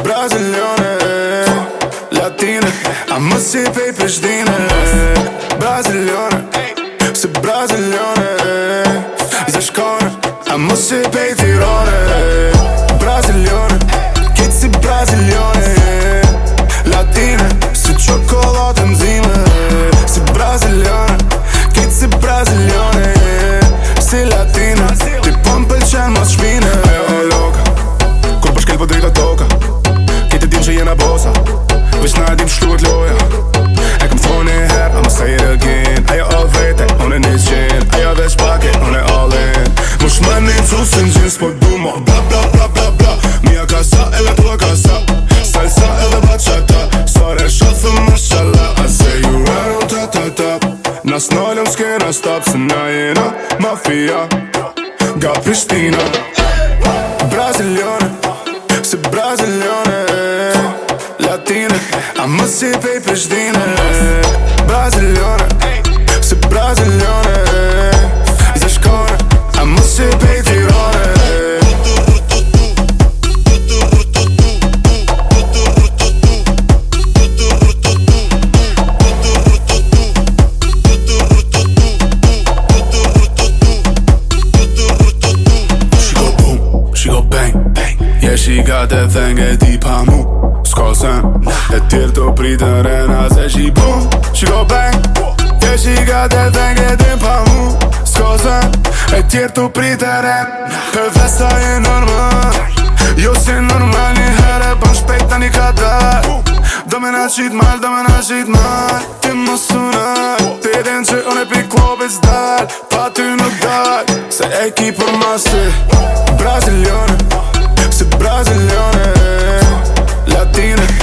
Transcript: Se brazilionë, latinë, a mos se pej pështinë Se brazilionë, se brazilionë, se shkonë, a mos se pej tironë bosa Veç nadim shluhet loja E këm thoni her, ama se i rëgin Ajo o vete, unë e një qin Ajo veç pake, unë e all in Më shmenin su se në gjins, po du mo Bla bla bla bla bla Mia ka sa, edhe tua ka sa Salsa edhe bachata Sare shafë, mashallah I say you right on top, top, top Nas nalëm s'kena stop, se na jena mafia Ga Prishtina Brazilio Сипей преждина Бразильона Все бразильона За школа Ама сипей тирона She got that thing at deep palm s'ka sen E tjerë të pritë në rena se qi pum, qi go bang Kje qi ga të dheng e din pa mu, s'ka sen E tjerë të pritë në rena Për vesa e nërma Jo si nërma një herë për në shpejt të një kadar Do me në qitë mal, do me në qitë mal Ti më sunar Ti din që unë e pi klobit s'dal Pa ty nuk dal Se e ki për masi Brazilionë Se Brazilionë latina